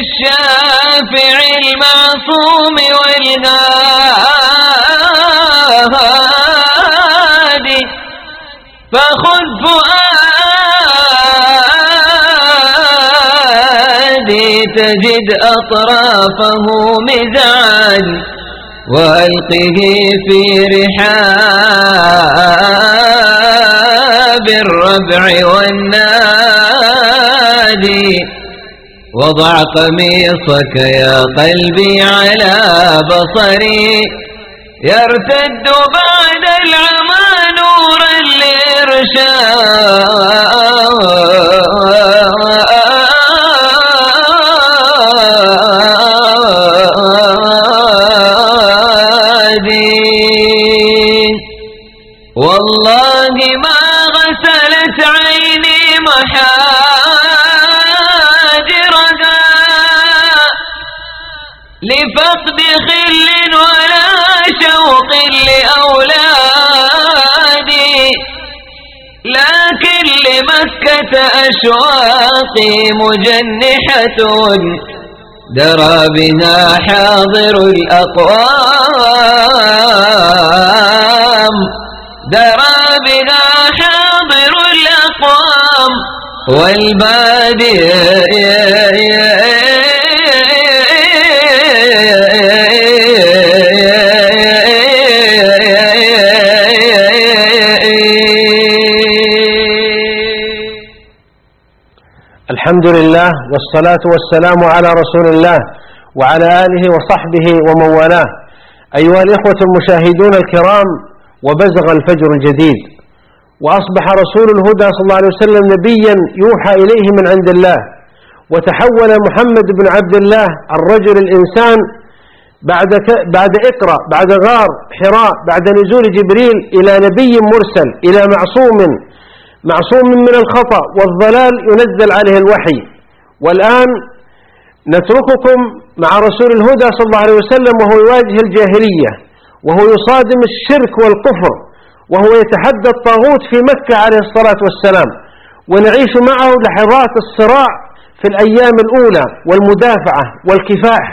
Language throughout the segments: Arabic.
الشافع المعصوم والهادي فخذ فؤادي تجد أطرافه مزعاج وألقه في رحاب الربع والنادي. وضع قميصك يا قلبي على بصري. يرتد بعد العمى نورا لإرشادي شوق لأولادي لكن لمكة أشواقي مجنحة درى بها حاضر الأقوام درى بها حاضر الأقوام والبادي الحمد لله والصلاة والسلام على رسول الله وعلى آله وصحبه ومن والاه. أيها الإخوة المشاهدون الكرام وبزغ الفجر الجديد وأصبح رسول الهدى صلى الله عليه وسلم نبيا يوحى إليه من عند الله. وتحول محمد بن عبد الله الرجل الإنسان بعد بعد إقرأ بعد غار حراء بعد نزول جبريل إلى نبي مرسل إلى معصوم معصوم من الخطأ والضلال ينزل عليه الوحي. والآن نترككم مع رسول الهدى صلى الله عليه وسلم وهو يواجه الجاهلية وهو يصادم الشرك والكفر وهو يتحدى الطاغوت في مكة عليه الصلاة والسلام. ونعيش معه لحظات الصراع في الأيام الأولى والمدافعة والكفاح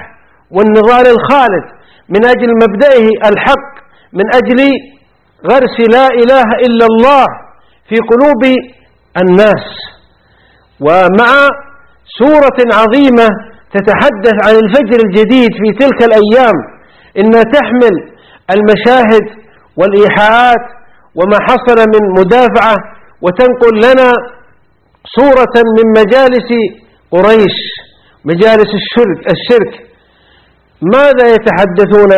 والنضال الخالد من أجل مبدئه الحق من أجل غرس لا إله إلا الله. في قلوب الناس. ومع سورة عظيمة تتحدث عن الفجر الجديد في تلك الأيام إنها تحمل المشاهد والإيحاءات وما حصل من مدافعة وتنقل لنا صورة من مجالس قريش مجالس الشرك, الشرك. ماذا يتحدثون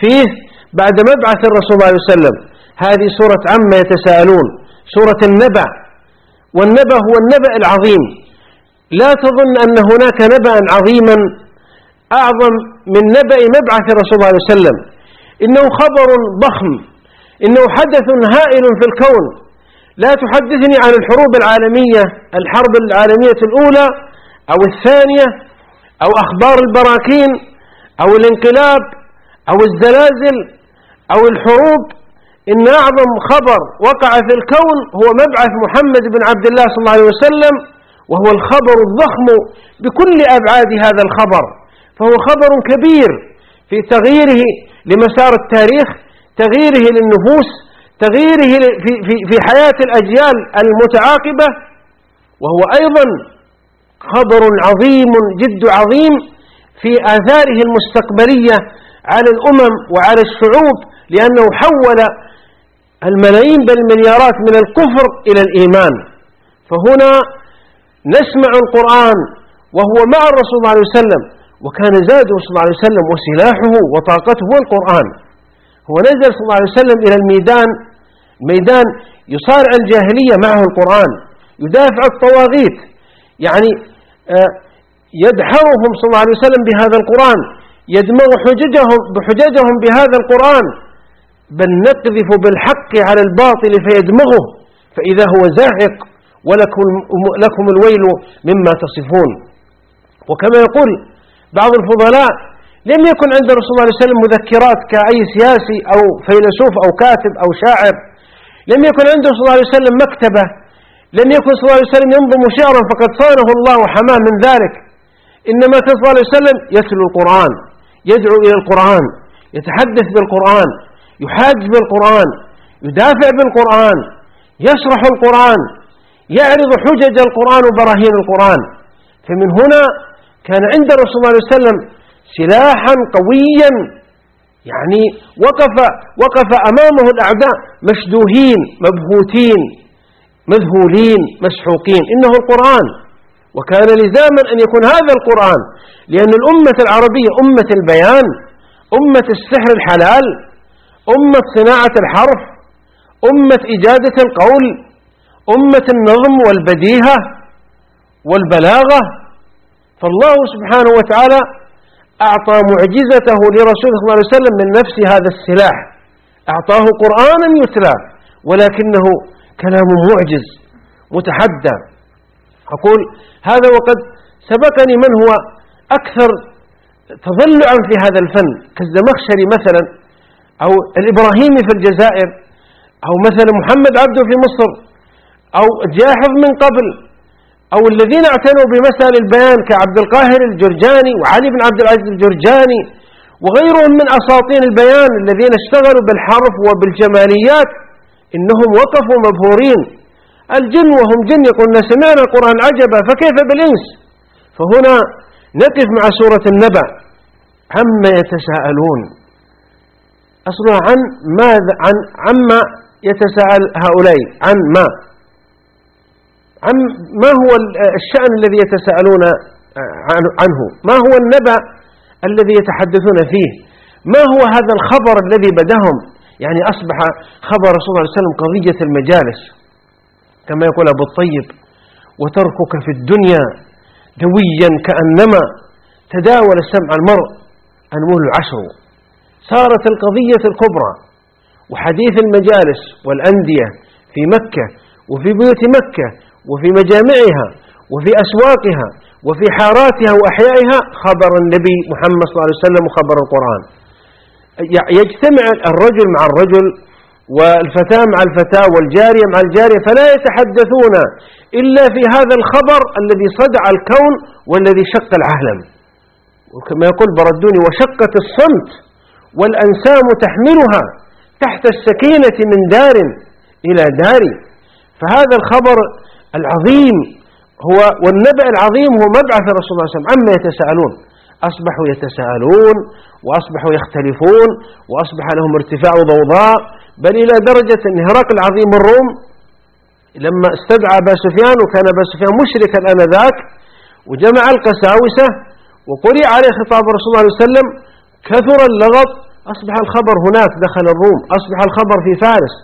فيه بعد مبعث الرسول صلى الله عليه وسلم؟ هذه سورة عما يتساءلون. سورة النبأ. والنبأ هو النبأ العظيم. لا تظن أن هناك نبأ عظيما أعظم من نبأ مبعث صلى الله عليه وسلم. إنه خبر ضخم. إنه حدث هائل في الكون. لا تحدثني عن الحروب العالمية الحرب العالمية الأولى أو الثانية أو أخبار البراكين أو الانقلاب أو الزلازل أو الحروب إن أعظم خبر وقع في الكون هو مبعث محمد بن عبد الله صلى الله عليه وسلم وهو الخبر الضخم بكل أبعاد هذا الخبر. فهو خبر كبير في تغييره لمسار التاريخ تغييره للنفوس تغييره في, في, في حياة الأجيال المتعاقبة. وهو أيضا خبر عظيم جد عظيم في آثاره المستقبلية على الأمم وعلى الشعوب لأنه حول الملايين بل المليارات من الكفر إلى الإيمان. فهنا نسمع القرآن وهو مع الرسول صلى الله عليه وسلم وكان زاده صلى الله عليه وسلم وسلاحه وطاقته هو القرآن. هو نزل صلى الله عليه وسلم إلى الميدان ميدان يصارع الجاهلية معه القرآن يدافع الطواغيت يعني يدحرهم صلى الله عليه وسلم بهذا القرآن يدمغ حججهم بحججهم بهذا القرآن. بل نقذف بالحق على الباطل فيدمغه فإذا هو زاهق ولكم لكم الويل مما تصفون. وكما يقول بعض الفضلاء لم يكن عند صلى الله عليه وسلم مذكرات كأي سياسي أو فيلسوف أو كاتب أو شاعر. لم يكن عنده صلى الله عليه وسلم مكتبة. لم يكن صلى الله عليه وسلم ينظم شعرا فقد صانه الله وحماه من ذلك. إنما صلى الله عليه وسلم يتلو القرآن يدعو إلى القرآن يتحدث بالقرآن. يحاج بالقرآن يدافع بالقرآن يشرح القرآن يعرض حجج القرآن وبراهين القرآن. فمن هنا كان عند الرسول صلى الله عليه وسلم سلاحا قويا. يعني وقف, وقف أمامه الأعداء مشدوهين مبهوتين مذهولين مسحوقين إنه القرآن. وكان لزاما أن يكون هذا القرآن لأن الأمة العربية أمة البيان أمة السحر الحلال. أمة صناعة الحرف أمة إجادة القول أمة النظم والبديهة والبلاغة. فالله سبحانه وتعالى أعطى معجزته لرسوله صلى الله عليه وسلم من نفس هذا السلاح. أعطاه قرآنا يتلى ولكنه كلام معجز متحدى. أقول هذا وقد سبقني من هو أكثر تضلعا في هذا الفن كالزمخشري مثلا. أو الإبراهيمي في الجزائر أو مثلا محمد عبده في مصر أو جاحظ من قبل أو الذين اعتنوا بمسائل البيان كعبد القاهر الجرجاني وعلي بن عبد العزيز الجرجاني وغيرهم من أساطين البيان الذين اشتغلوا بالحرف وبالجماليات إنهم وقفوا مبهورين. الجن وهم جن يقولون سمعنا القرآن عجبا فكيف بالإنس؟ فهنا نقف مع سورة النبأ. عما يتساءلون. أصلها عن ماذا؟ عن عما يتساءل هؤلاء. عن ما؟ عن ما هو الشأن الذي يتساءلون عنه ما هو النبأ الذي يتحدثون فيه؟ ما هو هذا الخبر الذي بدهم يعني أصبح خبر رسول الله صلى الله عليه وسلم قضية المجالس كما يقول أبو الطيب وتركك في الدنيا دويا كأنما تداول سمع المرء أنمول العشر. صارت القضية الكبرى وحديث المجالس والأندية في مكة وفي بيوت مكة وفي مجامعها وفي أسواقها وفي حاراتها وأحيائها خبر النبي محمد صلى الله عليه وسلم وخبر القرآن. يجتمع الرجل مع الرجل والفتاة مع الفتاة والجارية مع الجارية فلا يتحدثون إلا في هذا الخبر الذي صدع الكون والذي شق العالم. وكما يقول بردوني وشقت الصمت. والأنسام تحملها تحت السكينة من دار إلى دار. فهذا الخبر العظيم هو والنبأ العظيم هو مبعث الرسول صلى الله عليه وسلم عما يتساءلون. أصبحوا يتساءلون وأصبحوا يختلفون وأصبح لهم ارتفاع ضوضاء. بل إلى درجة أن هرقل عظيم الروم لما استدعى أبا سفيان وكان أبا سفيان مشركا آنذاك وجمع القساوسة وقرئ عليه خطاب رسول الله صلى الله عليه وسلم كثر اللغط أصبح الخبر هناك دخل الروم أصبح الخبر في فارس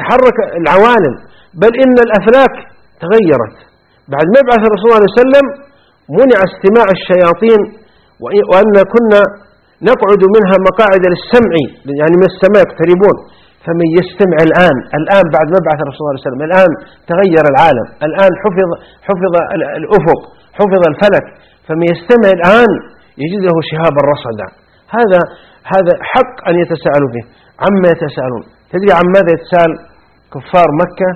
تحرك العوالم بل إن الأفلاك تغيرت. بعد مبعث الرسول صلى الله عليه وسلم منع استماع الشياطين وأن كنا نقعد منها مقاعد للسمع يعني من السماء يقتربون. فمن يستمع الآن الآن بعد مبعث الرسول صلى الله عليه وسلم الآن تغير العالم الآن حفظ, حفظ الأفق حفظ الفلك. فمن يستمع الآن يجد له شهابا رصدا هذا هذا حق أن يتساءلوا به عما يتساءلون. تدري عن ماذا يتساءل كفار مكة؟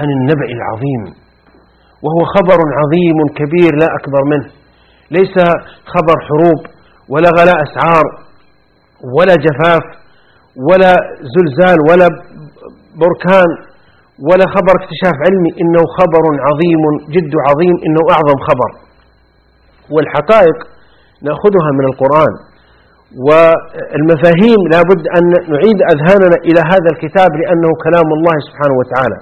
عن النبأ العظيم. وهو خبر عظيم كبير لا أكبر منه. ليس خبر حروب ولا غلاء أسعار ولا جفاف ولا زلزال ولا بركان ولا خبر اكتشاف علمي. إنه خبر عظيم جد عظيم إنه أعظم خبر. والحقائق نأخذها من القرآن. والمفاهيم لابد أن نعيد أذهاننا إلى هذا الكتاب لأنه كلام الله سبحانه وتعالى.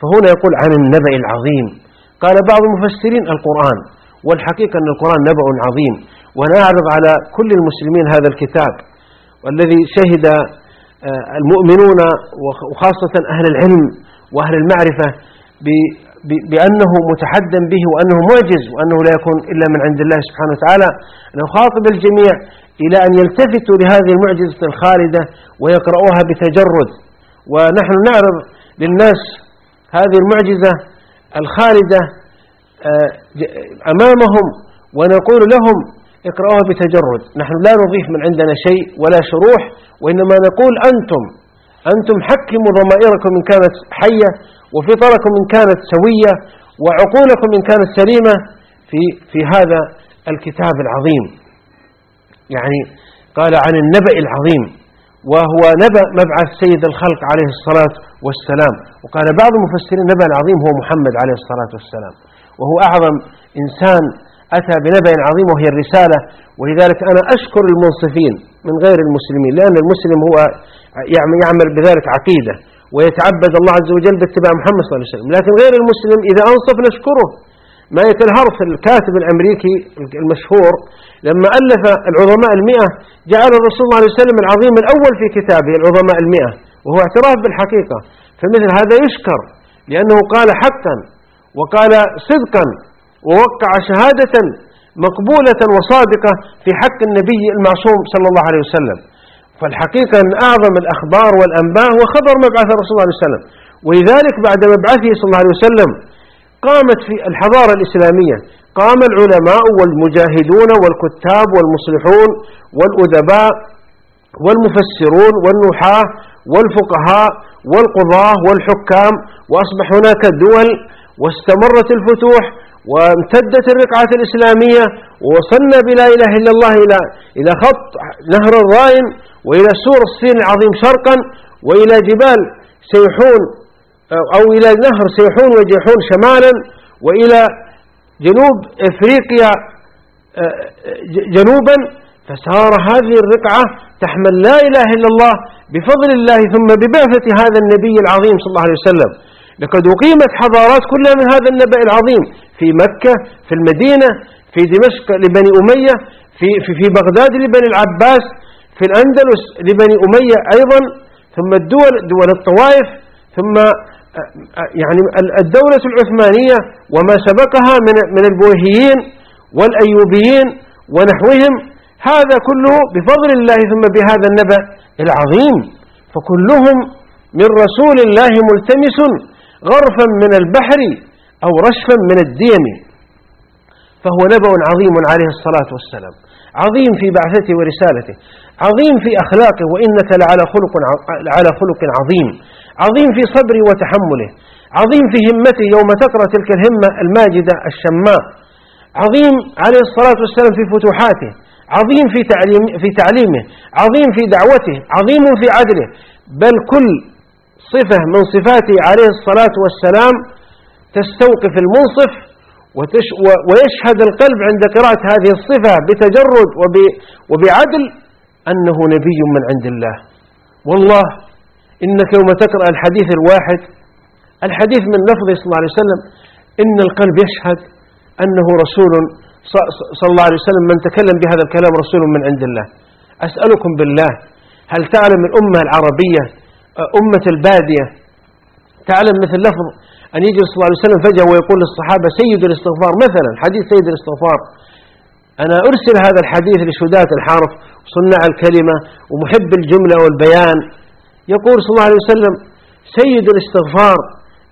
فهنا يقول عن النبأ العظيم. قال بعض المفسرين القرآن والحقيقة أن القرآن نبأ عظيم. ونعرض على كل المسلمين هذا الكتاب. والذي شهد آه، المؤمنون وخاصة أهل العلم وأهل المعرفة بأنه متحدا به وأنه معجز وأنه لا يكون إلا من عند الله سبحانه وتعالى. أن يخاطب الجميع إلى أن يلتفتوا لهذه المعجزة الخالدة ويقرؤوها بتجرد. ونحن نعرض للناس هذه المعجزة الخالدة آه، أمامهم ونقول لهم اقرأوها بتجرد. نحن لا نضيف من عندنا شيء ولا شروح وإنما نقول أنتم أنتم حكموا ضمائركم إن كانت حية وفطركم إن كانت سوية وعقولكم إن كانت سليمة في, في هذا الكتاب العظيم. يعني قال عن النبأ العظيم وهو نبأ مبعث سيد الخلق عليه الصلاة والسلام. وقال بعض المفسرين النبأ العظيم هو محمد عليه الصلاة والسلام. وهو أعظم إنسان أتى بنبأ عظيم وهي الرسالة. ولذلك أنا أشكر المنصفين من غير المسلمين لأن المسلم هو يعمل بذلك عقيدة. ويتعبد الله عز وجل باتباع محمد صلى الله عليه وسلم. لكن غير المسلم إذا أنصف نشكره. ما يتلهرف الكاتب الأمريكي المشهور لما ألف العظماء المئة جعل الرسول صلى الله عليه وسلم العظيم الأول في كتابه العظماء المئة وهو اعتراف بالحقيقة. فمثل هذا يشكر لأنه قال حقا وقال صدقا ووقع شهادة مقبولة وصادقة في حق النبي المعصوم صلى الله عليه وسلم. فالحقيقة أن أعظم الأخبار والأنباء هو خبر مبعث الرسول صلى الله عليه وسلم. ولذلك بعد مبعثه صلى الله عليه وسلم قامت في الحضارة الإسلامية قام العلماء والمجاهدون والكتاب والمصلحون والأدباء والمفسرون والنحاة والفقهاء والقضاة والحكام وأصبح هناك دول واستمرت الفتوح وامتدت الرقعة الإسلامية ووصلنا بلا إله إلا الله إلى خط نهر الراين وإلى سور الصين العظيم شرقا وإلى جبال سيحون أو إلى نهر سيحون وجيحون شمالا وإلى جنوب إفريقيا جنوبا فصار هذه الرقعة تحمل لا إله إلا الله بفضل الله ثم ببعثة هذا النبي العظيم صلى الله عليه وسلم. لقد أقيمت حضارات كلها من هذا النبأ العظيم في مكة في المدينة في دمشق لبني أمية في, في, في بغداد لبني العباس في الأندلس لبني أمية أيضا ثم الدول دول الطوائف ثم يعني الدولة العثمانية وما سبقها من من البويهيين والأيوبيين ونحوهم. هذا كله بفضل الله ثم بهذا النبأ العظيم. فكلهم من رسول الله ملتمس غرفا من البحر أو رشفا من الديم فهو نبأ عظيم عليه الصلاة والسلام. عظيم في بعثته ورسالته. عظيم في أخلاقه وإنك لعلى خلق, على خلق عظيم. عظيم في صبره وتحمله. عظيم في همته يوم تقرأ تلك الهمة الماجدة الشماء. عظيم عليه الصلاة والسلام في فتوحاته. عظيم في, تعليم في تعليمه. عظيم في دعوته. عظيم في عدله. بل كل صفة من صفاته عليه الصلاة والسلام تستوقف المنصف ويشهد القلب عند قراءة هذه الصفة بتجرد وبعدل أنه نبي من عند الله. والله إنك يوم تقرأ الحديث الواحد الحديث من لفظه صلى الله عليه وسلم إن القلب يشهد أنه رسول صلى الله عليه وسلم من تكلم بهذا الكلام رسول من عند الله. أسألكم بالله هل تعلم الأمة العربية أمة البادية؟ تعلم مثل لفظ أن يجي صلى الله عليه وسلم فجأة ويقول للصحابة سيد الاستغفار مثلا حديث سيد الاستغفار. أنا أرسل هذا الحديث لشداة الحرف صناع الكلمة ومحب الجملة والبيان. يقول صلى الله عليه وسلم سيد الاستغفار.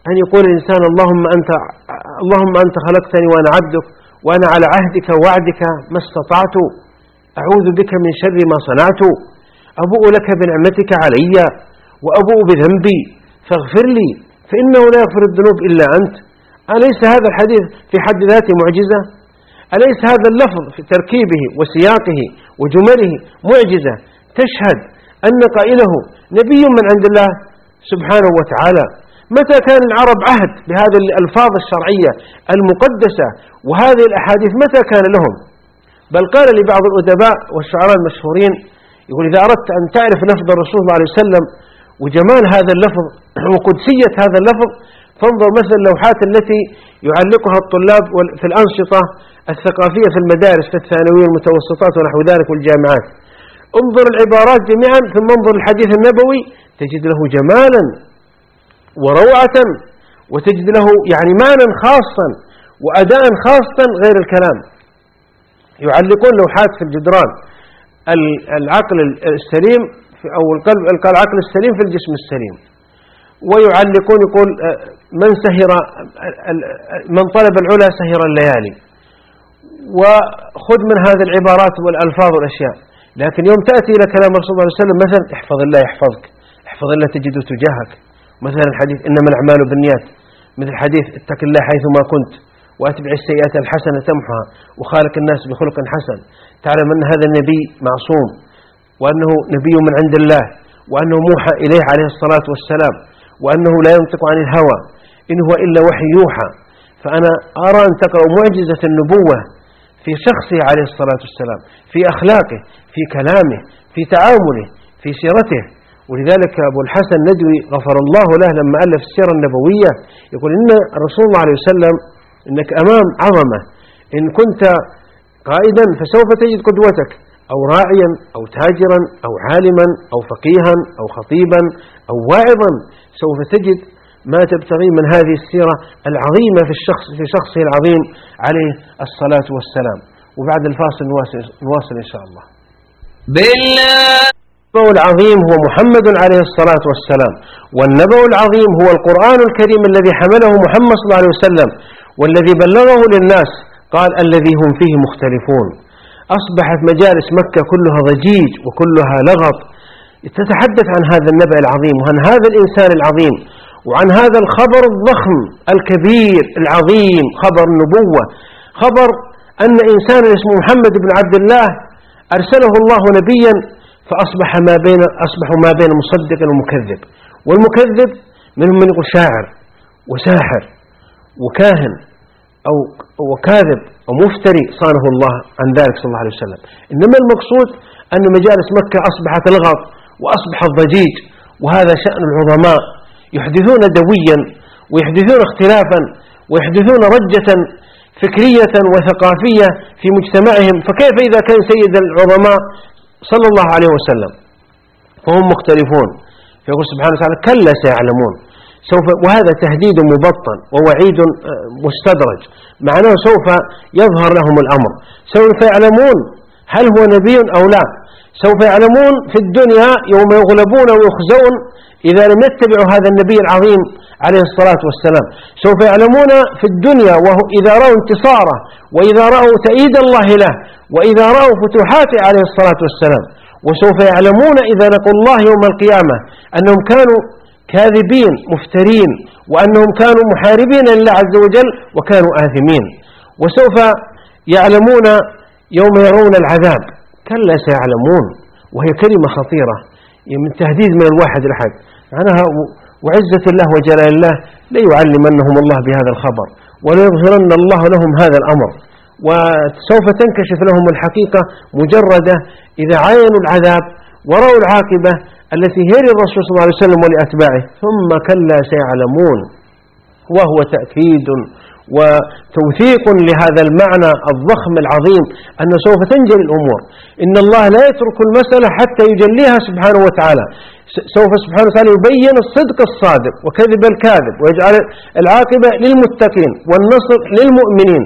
أن يقول الإنسان اللهم أنت, اللهم أنت خلقتني وأنا عبدك وأنا على عهدك ووعدك ما استطعت. أعوذ بك من شر ما صنعت. أبوء لك بنعمتك علي وأبوء بذنبي. فاغفر لي فإنه لا يغفر الذنوب إلا أنت. أليس هذا الحديث في حد ذاته معجزة؟ أليس هذا اللفظ في تركيبه وسياقه وجمله معجزة تشهد أن قائله نبي من عند الله سبحانه وتعالى؟ متى كان العرب عهد بهذه الألفاظ الشرعية المقدسة وهذه الأحاديث متى كان لهم؟ بل قال لبعض الأدباء والشعراء المشهورين يقول إذا أردت أن تعرف لفظ الرسول صلى الله عليه وسلم وجمال هذا اللفظ وقدسية هذا اللفظ فانظر مثلا اللوحات التي يعلقها الطلاب في الأنشطة الثقافية في المدارس في الثانوية والمتوسطات ونحو ذلك والجامعات. انظر العبارات جميعا ثم انظر الحديث النبوي تجد له جمالا وروعة وتجد له يعني معنى خاصا وأداء خاصا غير الكلام. يعلقون لوحات في الجدران. العقل السليم أو القلب العقل السليم في الجسم السليم. ويعلقون يقول آه، من سهر من طلب العلا سهر الليالي. وخذ من هذه العبارات والألفاظ والأشياء. لكن يوم تأتي إلى كلام رسول الله صلى الله عليه وسلم مثلا احفظ الله يحفظك احفظ الله تجده تجاهك. مثلا الحديث إنما الأعمال بالنيات. مثل حديث اتق الله حيثما كنت وأتبع السيئات الحسنة تمحها وخالق الناس بخلق حسن. تعلم أن هذا النبي معصوم وأنه نبي من عند الله وأنه موحى إليه عليه الصلاة والسلام وأنه لا ينطق عن الهوى. إن هو إلا وحي يوحى. فأنا أرى أن تقرأ معجزة النبوة في شخصه عليه الصلاة والسلام في أخلاقه في كلامه في تعامله في سيرته. ولذلك أبو الحسن ندوي غفر الله له لما ألف السيرة النبوية يقول إن الرسول الله عليه وسلم إنك أمام عظمة إن كنت قائدا فسوف تجد قدوتك أو راعيا أو تاجرا أو عالما أو فقيها أو خطيبا أو واعظا سوف تجد ما تبتغي من هذه السيرة العظيمة في الشخص في شخصه العظيم عليه الصلاة والسلام. وبعد الفاصل نواصل, نواصل إن شاء الله. بالله. النبأ العظيم هو محمد عليه الصلاة والسلام. والنبأ العظيم هو القرآن الكريم الذي حمله محمد صلى الله عليه وسلم والذي بلغه للناس قال الذي هم فيه مختلفون. أصبحت مجالس مكة كلها ضجيج وكلها لغط. تتحدث عن هذا النبأ العظيم وعن هذا الإنسان العظيم. وعن هذا الخبر الضخم الكبير العظيم خبر النبوة خبر أن إنسان اسمه محمد بن عبد الله أرسله الله نبيا فأصبح ما بين أصبح ما بين مصدق ومكذب. والمكذب منهم من يقول شاعر وساحر وكاهن أو وكاذب أو مفتري صانه الله عن ذلك صلى الله عليه وسلم. إنما المقصود أن مجالس مكة أصبحت لغط وأصبح الضجيج وهذا شأن العظماء يحدثون دويا ويحدثون اختلافا ويحدثون رجة فكرية وثقافية في مجتمعهم. فكيف إذا كان سيد العظماء صلى الله عليه وسلم؟ فهم مختلفون. فيقول سبحانه وتعالى كلا سيعلمون. سوف وهذا تهديد مبطن ووعيد آه، مستدرج. معناه سوف يظهر لهم الأمر. سوف يعلمون هل هو نبي أو لا. سوف يعلمون في الدنيا يوم يغلبون ويخزون إذا لم يتبعوا هذا النبي العظيم عليه الصلاة والسلام. سوف يعلمون في الدنيا وإذا رأوا انتصاره وإذا رأوا تأييد الله له وإذا رأوا فتوحاته عليه الصلاة والسلام. وسوف يعلمون إذا لقوا الله يوم القيامة أنهم كانوا كاذبين مفترين وأنهم كانوا محاربين لله عز وجل وكانوا آثمين. وسوف يعلمون يوم يرون العذاب. كلا سيعلمون وهي كلمة خطيرة من تهديد من الواحد الأحد معناها وعزة الله وجلال الله لا يعلمنهم الله بهذا الخبر ولا يظهرن الله لهم هذا الأمر. وسوف تنكشف لهم الحقيقة مجردة إذا عاينوا العذاب ورأوا العاقبة التي هي للرسول صلى الله عليه وسلم ولأتباعه. ثم كلا سيعلمون وهو تأكيد وتوثيق لهذا المعنى الضخم العظيم أن سوف تنجلي الأمور. إن الله لا يترك المسألة حتى يجليها سبحانه وتعالى. سوف سبحانه وتعالى يبين الصدق الصادق وكذب الكاذب ويجعل العاقبة للمتقين والنصر للمؤمنين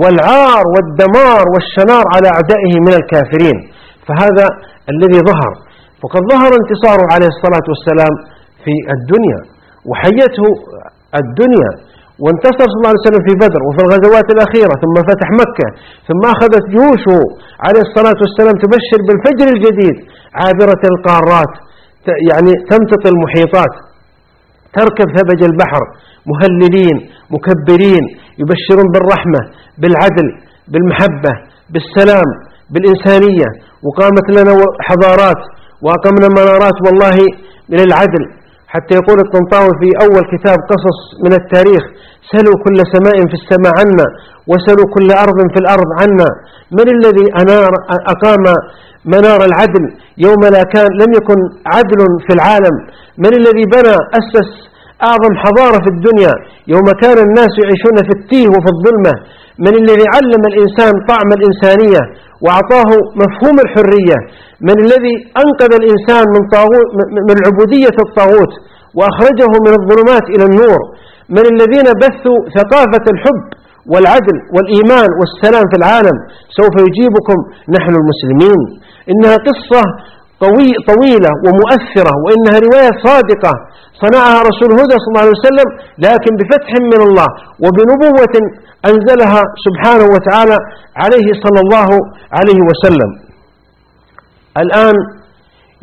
والعار والدمار والشنار على أعدائه من الكافرين. فهذا الذي ظهر. وقد ظهر انتصاره عليه الصلاة والسلام في الدنيا وحيته الدنيا. وانتصر صلى الله عليه وسلم في بدر وفي الغزوات الأخيرة ثم فتح مكة ثم أخذت جيوشه عليه الصلاة والسلام تبشر بالفجر الجديد عابرة القارات يعني تمتط المحيطات تركب ثبج البحر مهللين مكبرين يبشرون بالرحمة بالعدل بالمحبة بالسلام بالإنسانية وقامت لنا حضارات وأقمنا منارات والله من العدل حتى يقول الطنطاوي في أول كتاب قصص من التاريخ سلوا كل سماء في السماء عنا وسلوا كل أرض في الأرض عنا. من الذي أنار أقام منار العدل يوم لا كان لم يكن عدل في العالم؟ من الذي بنى أسس أعظم حضارة في الدنيا يوم كان الناس يعيشون في التيه وفي الظلمة؟ من الذي علم الإنسان طعم الإنسانية وأعطاه مفهوم الحرية من الذي أنقذ الإنسان من, طاغوت من عبودية الطاغوت وأخرجه من الظلمات إلى النور من الذين بثوا ثقافة الحب والعدل والإيمان والسلام في العالم سوف يجيبكم نحن المسلمين. إنها قصة طويلة ومؤثرة وإنها رواية صادقة. صنعها رسول هدى صلى الله عليه وسلم لكن بفتح من الله وبنبوة أنزلها سبحانه وتعالى عليه صلى الله عليه وسلم. الآن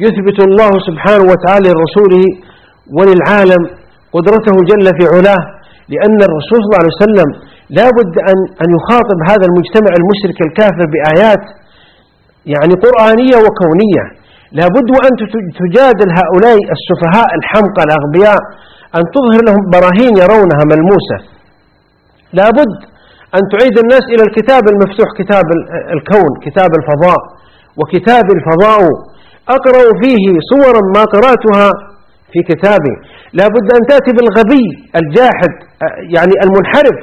يثبت الله سبحانه وتعالى لرسوله وللعالم قدرته جل في علاه لأن الرسول صلى الله عليه وسلم لا بد أن, يخاطب هذا المجتمع المشرك الكافر بآيات يعني قرآنية وكونية. لا بد وأن تجادل هؤلاء السفهاء الحمقى الأغبياء أن تظهر لهم براهين يرونها ملموسة. لا بد أن تعيد الناس إلى الكتاب المفتوح كتاب الكون كتاب الفضاء. وكتاب الفضاء أقرأ فيه صورا ما قرأتها في كتابي. لا بد أن تأتي بالغبي الجاحد يعني المنحرف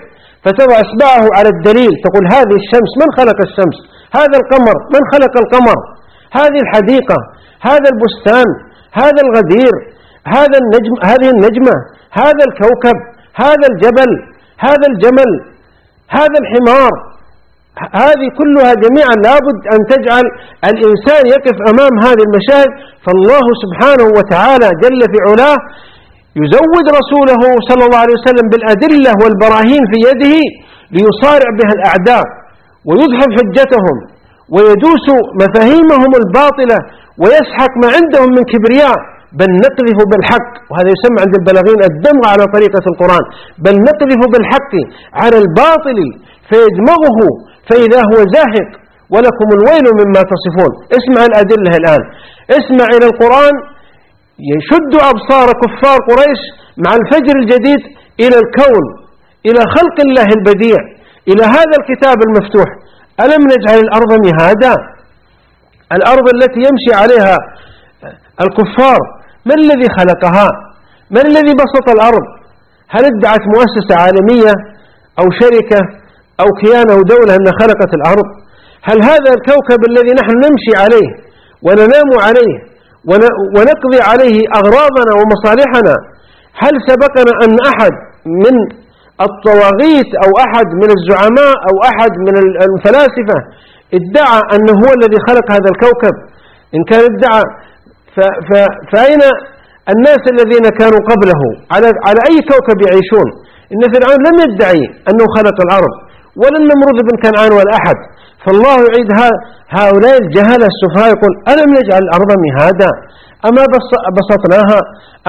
فتضع إصبعه على الدليل تقول هذه الشمس من خلق الشمس؟ هذا القمر من خلق القمر؟ هذه الحديقة هذا البستان هذا الغدير هذا النجم هذه النجمة هذا الكوكب هذا الجبل هذا الجمل هذا الحمار. هذه كلها جميعا لابد أن تجعل الإنسان يقف أمام هذه المشاهد. فالله سبحانه وتعالى جل في علاه يزود رسوله صلى الله عليه وسلم بالأدلة والبراهين في يده ليصارع بها الأعداء ويدحض حجتهم. ويدوس مفاهيمهم الباطلة ويسحق ما عندهم من كبرياء. بل نقذف بالحق وهذا يسمى عند البلاغين الدمغ على طريقة القرآن. بل نقذف بالحق على الباطل فيدمغه فإذا هو زاهق ولكم الويل مما تصفون. اسمع الأدلة الآن. اسمع إلى القرآن. يشد أبصار كفار قريش مع الفجر الجديد إلى الكون إلى خلق الله البديع إلى هذا الكتاب المفتوح. ألم نجعل الأرض مهادا؟ الأرض التي يمشي عليها الكفار من الذي خلقها؟ من الذي بسط الأرض؟ هل ادعت مؤسسة عالمية أو شركة أو كيان أو دولة أن خلقت الأرض؟ هل هذا الكوكب الذي نحن نمشي عليه وننام عليه ونقضي عليه أغراضنا ومصالحنا هل سبقنا أن أحد من الطواغيت أو أحد من الزعماء أو أحد من الفلاسفة ادعى أنه هو الذي خلق هذا الكوكب. إن كان ادعى فأين الناس الذين كانوا قبله؟ على, على أي كوكب يعيشون؟ إن فرعون لم يدعي أنه خلق الأرض ولا النمرود بن كنعان ولا أحد. فالله يعيد هؤلاء الجهلة السفهاء يقول ألم نجعل الأرض مهادا؟ أما بسطناها؟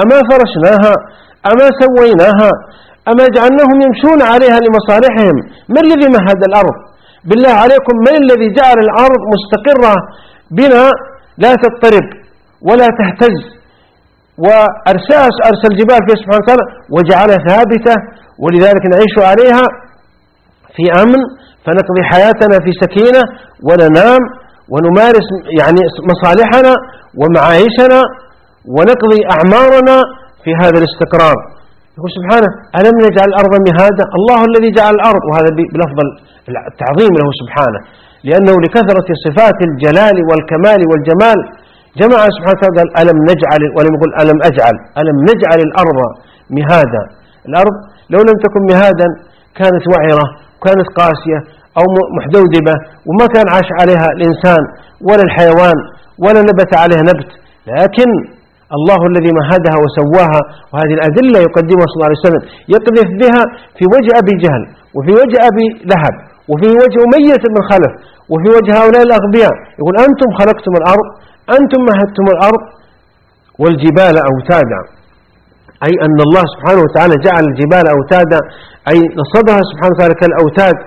أما فرشناها؟ أما سويناها؟ أما جعلناهم يمشون عليها لمصالحهم؟ من الذي مهد الأرض؟ بالله عليكم من الذي جعل الأرض مستقرة بنا لا تضطرب ولا تهتز؟ وأرساس أرسل الجبال في سبحانه وتعالى وجعلها ثابتة ولذلك نعيش عليها في أمن فنقضي حياتنا في سكينة وننام ونمارس يعني مصالحنا ومعايشنا ونقضي أعمارنا في هذا الاستقرار. يقول سبحانه ألم نجعل الأرض مهادا؟ الله الذي جعل الأرض. وهذا بلفظ التعظيم له سبحانه. لأنه لكثرة صفات الجلال والكمال والجمال. جمع سبحانه وتعالى قال ألم نجعل ولم يقول ألم أجعل. ألم نجعل الأرض مهادا. الأرض لو لم تكن مهادا كانت وعرة كانت قاسية أو محدودبة وما كان عاش عليها الإنسان ولا الحيوان ولا نبت عليها نبت. لكن الله الذي مهدها وسواها وهذه الأدلة يقدمها صلى الله عليه وسلم يقذف بها في وجه أبي جهل وفي وجه أبي لهب وفي وجه أمية بن خلف وفي وجه هؤلاء الأغبياء. يقول أنتم خلقتم الأرض أنتم مهدتم الأرض والجبال أوتادا. أي أن الله سبحانه وتعالى جعل الجبال أوتادا أي نصبها سبحانه وتعالى كالأوتاد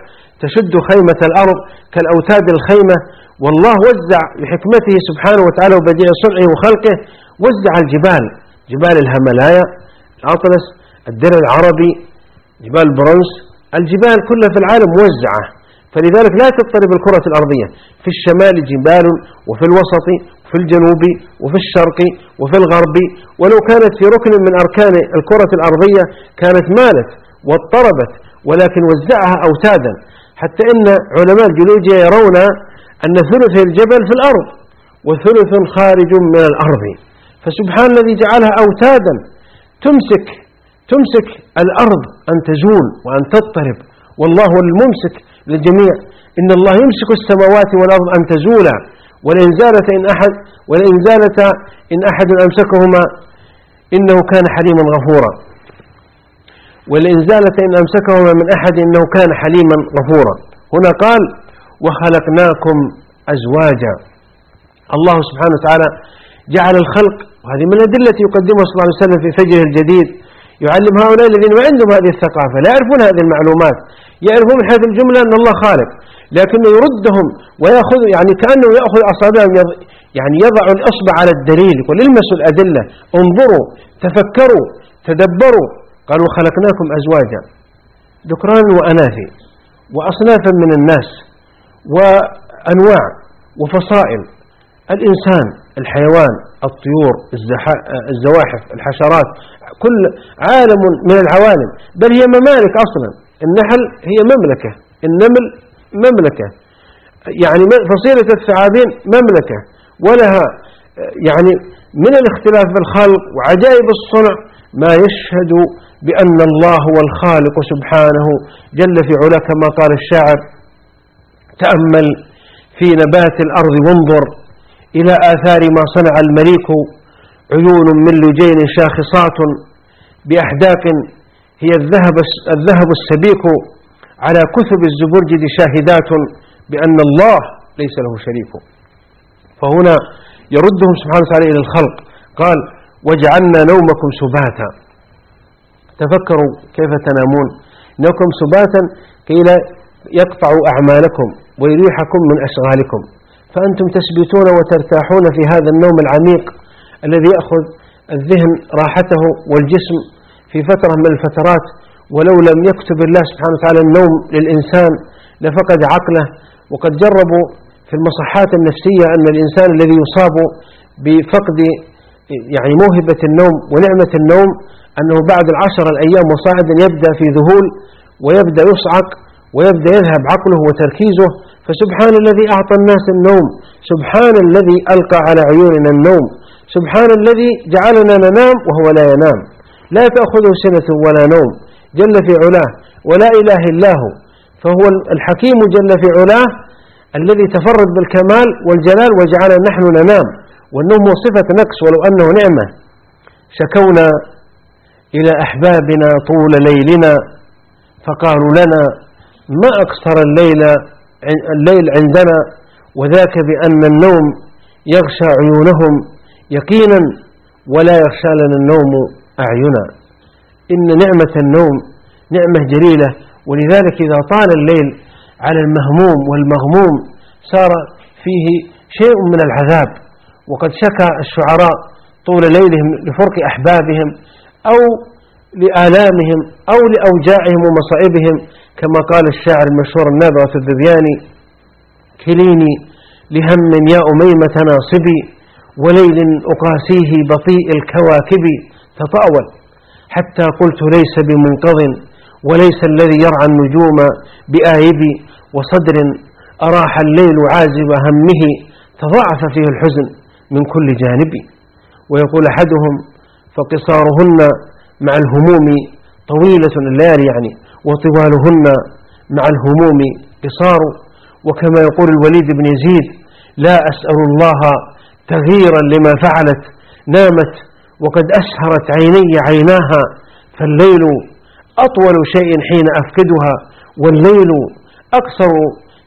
تشد خيمة الأرض كالأوتاد الخيمة. والله وزع بحكمته سبحانه وتعالى وبديع صنعه وخلقه وزع الجبال جبال الهملايا الأطلس الدر العربي جبال برونس الجبال كلها في العالم موزعة فلذلك لا تضطرب الكرة الأرضية. في الشمال جبال وفي الوسط وفي الجنوب وفي الشرق وفي الغرب. ولو كانت في ركن من أركان الكرة الأرضية كانت مالت واضطربت ولكن وزعها أوتادا. حتى إن علماء الجيولوجيا يرون أن ثلث الجبل في الأرض وثلث خارج من الأرض. فسبحان الذي جعلها أوتادا. تمسك تمسك الأرض أن تزول وأن تضطرب. والله الممسك للجميع. إن الله يمسك السماوات والأرض أن تزولا. ولئن زالت إن أحد ولئن زالت إن أحد أمسكهما إنه كان حليما غفورا. ولئن زالت إن أمسكهما من أحد إنه كان حليما غفورا. هنا قال وخلقناكم أزواجا. الله سبحانه وتعالى جعل الخلق وهذه من الأدلة يقدمها صلى الله عليه وسلم في فجره الجديد يعلم هؤلاء الذين ما عندهم هذه الثقافة لا يعرفون هذه المعلومات يعرفون من حيث الجملة أن الله خالق لكنه يردهم ويأخذ يعني كأنه يأخذ أصابعهم يعني يضع الإصبع على الدليل يقول المسوا الأدلة انظروا تفكروا تدبروا قالوا خلقناكم أزواجا ذكران وأناثي وأصنافا من الناس وأنواع وفصائل الإنسان الحيوان الطيور الزواحف الحشرات كل عالم من العوالم. بل هي ممالك أصلا. النحل هي مملكة. النمل مملكة. يعني فصيلة الثعابين مملكة. ولها يعني من الاختلاف بالخلق وعجائب الصنع ما يشهد بأن الله هو الخالق سبحانه. جل في علا كما قال الشاعر تأمل في نبات الأرض وانظر إلى آثار ما صنع المليك عيون من لجين شاخصات بأحداق هي الذهب, الذهب السبيك على كثب الزبرجد شاهدات بأن الله ليس له شريك. فهنا يردهم سبحانه وتعالى إلى الخلق. قال وجعلنا نومكم سباتا. تفكروا كيف تنامون. نومكم سباتا كي لا يقطعوا أعمالكم ويريحكم من أشغالكم. فأنتم تسبتون وترتاحون في هذا النوم العميق الذي يأخذ الذهن راحته والجسم في فترة من الفترات. ولو لم يكتب الله سبحانه وتعالى النوم للإنسان لفقد عقله. وقد جربوا في المصحات النفسية أن الإنسان الذي يصاب بفقد يعني موهبة النوم ونعمة النوم أنه بعد العشر الأيام وصاعدا يبدأ في ذهول ويبدأ يصعق. ويبدأ يذهب عقله وتركيزه فسبحان الذي أعطى الناس النوم سبحان الذي ألقى على عيوننا النوم سبحان الذي جعلنا ننام وهو لا ينام. لا تأخذه سنة ولا نوم جل في علاه ولا إله إلا هو. فهو الحكيم جل في علاه الذي تفرد بالكمال والجلال وجعلنا نحن ننام. والنوم صفة نقص ولو أنه نعمة. شكونا إلى أحبابنا طول ليلنا فقالوا لنا ما أكثر الليل الليل عندنا وذاك بأن النوم يغشى عيونهم يقينا ولا يغشى لنا النوم أعينا. إن نعمة النوم نعمة جليلة ولذلك إذا طال الليل على المهموم والمغموم صار فيه شيء من العذاب. وقد شكى الشعراء طول ليلهم لفرق أحبابهم أو لآلامهم أو لأوجاعهم ومصائبهم كما قال الشاعر المشهور النابغة الذبياني كليني لهم يا أميمة ناصبي وليل أقاسيه بطيء الكواكب تطاول. حتى قلت ليس بمنقض وليس الذي يرعى النجوم بآيب وصدر أراح الليل عازب همه تضاعف فيه الحزن من كل جانب. ويقول أحدهم فقصارهن مع الهموم طويلة الليالي يعني. وطوالهن مع الهموم قصار. وكما يقول الوليد بن يزيد لا أسأل الله تغييرا لما فعلت نامت وقد أسهرت عيني عيناها فالليل أطول شيء حين أفقدها والليل أقصر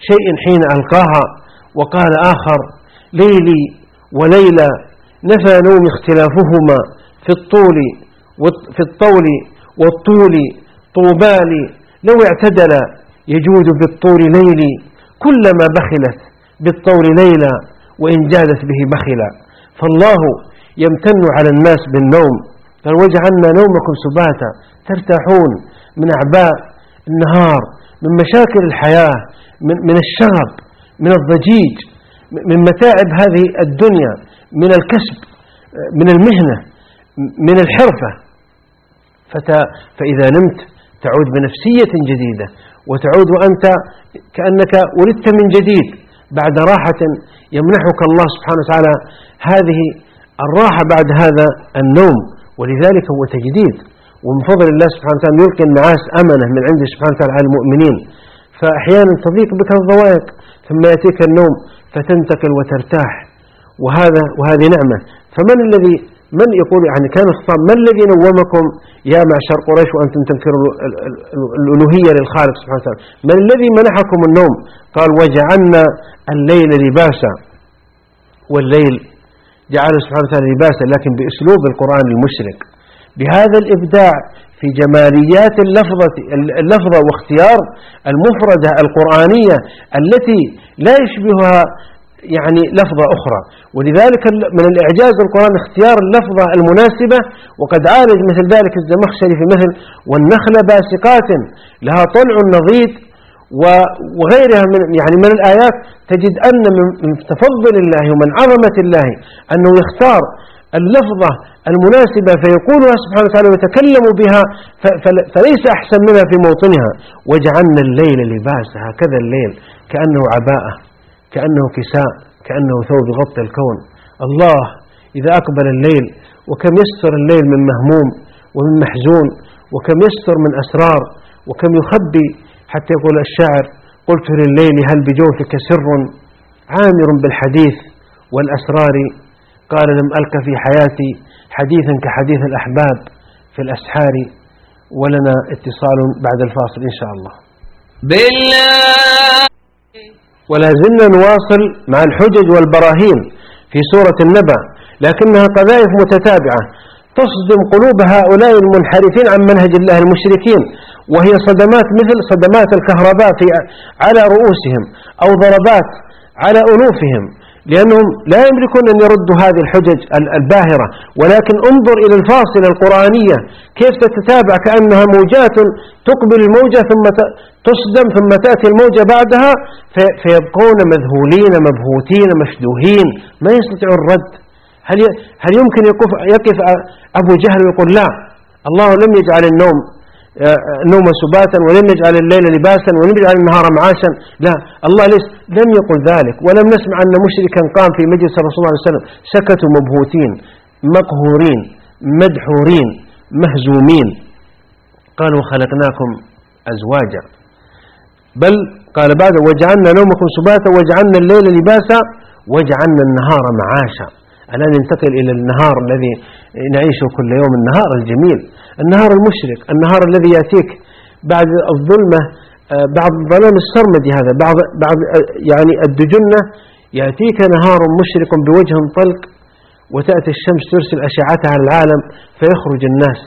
شيء حين ألقاها. وقال آخر ليلي وليلى نفى نوم اختلافهما في الطول في الطول والطول طوبال لو اعتدل يجود بالطول ليلي كلما بخلت بالطول ليلى وإن جادت به بخلا. فالله يمتن على الناس بالنوم. قال وجعلنا نومكم سباتا ترتاحون من أعباء النهار من مشاكل الحياة من, من الشغب من الضجيج من متاعب هذه الدنيا من الكسب من المهنة من الحرفة. فإذا نمت تعود بنفسية جديدة وتعود وأنت كأنك ولدت من جديد بعد راحة يمنحك الله سبحانه وتعالى هذه الراحة بعد هذا النوم. ولذلك هو تجديد ومن فضل الله سبحانه وتعالى يلقي النعاس أمنة من عنده سبحانه وتعالى على المؤمنين. فأحيانا تضيق بك الضوائق ثم يأتيك النوم فتنتقل وترتاح. وهذا وهذه نعمة. فمن الذي من يقول يعني كان الخطاب من الذي نومكم؟ يا معشر قريش وأنتم تنكروا الألوهية للخالق سبحانه وتعالى. من الذي منحكم النوم؟ قال وجعلنا الليل لباسا. والليل جعله سبحانه وتعالى لباسا لكن بأسلوب القرآن المشرق. بهذا الإبداع في جماليات اللفظة, اللفظة واختيار المفردة القرآنية التي لا يشبهها يعني لفظة أخرى. ولذلك من الإعجاز القرآن اختيار اللفظة المناسبة وقد عالج مثل ذلك الزمخشري في مثل والنخل باسقات لها طلع نضيد وغيرها من يعني من الآيات تجد أن من تفضل الله ومن عظمة الله أنه يختار اللفظة المناسبة فيقولها سبحانه وتعالى ويتكلم بها فليس أحسن منها في موطنها. وجعلنا الليل لباسا هكذا الليل كأنه عباءة. كأنه كساء كأنه ثوب يغطي الكون. الله إذا أقبل الليل وكم يستر الليل من مهموم ومن محزون وكم يستر من أسرار وكم يخبي حتى يقول الشاعر قلت لليل هل بجوفك سر؟ عامر بالحديث والأسرار. قال لم ألك في حياتي حديثا كحديث الأحباب في الأسحار. ولنا اتصال بعد الفاصل إن شاء الله. بالله ولا زلنا نواصل مع الحجج والبراهين في سورة النبأ لكنها قذائف متتابعة. تصدم قلوب هؤلاء المنحرفين عن منهج الله المشركين وهي صدمات مثل صدمات الكهرباء في على رؤوسهم أو ضربات على أنوفهم لأنهم لا يملكون أن يردوا هذه الحجج الباهرة. ولكن انظر إلى الفاصلة القرآنية كيف تتتابع كأنها موجات تقبل الموجة ثم تصدم ثم تأتي الموجة بعدها فيبقون مذهولين مبهوتين مشدوهين ما يستطيعون الرد. هل هل يمكن يقف يقف أبو جهل ويقول لا الله لم يجعل النوم النوم سباتا ولم يجعل الليل لباسا ولم يجعل النهار معاشا. لا الله ليس لم يقل ذلك. ولم نسمع أن مشركا قام في مجلس الرسول صلى الله عليه وسلم سكتوا مبهوتين مقهورين مدحورين مهزومين. قالوا خلقناكم أزواجا. بل قال بعد وجعلنا نومكم سباتا وجعلنا الليل لباسا وجعلنا النهار معاشا. الآن ننتقل إلى النهار الذي نعيشه كل يوم النهار الجميل النهار المشرق النهار الذي يأتيك بعد الظلمة آه، بعد الظلام السرمدي هذا بعد, بعد آه، يعني الدجنة. يأتيك نهار مشرق بوجه طلق وتأتي الشمس ترسل أشعتها على العالم فيخرج الناس.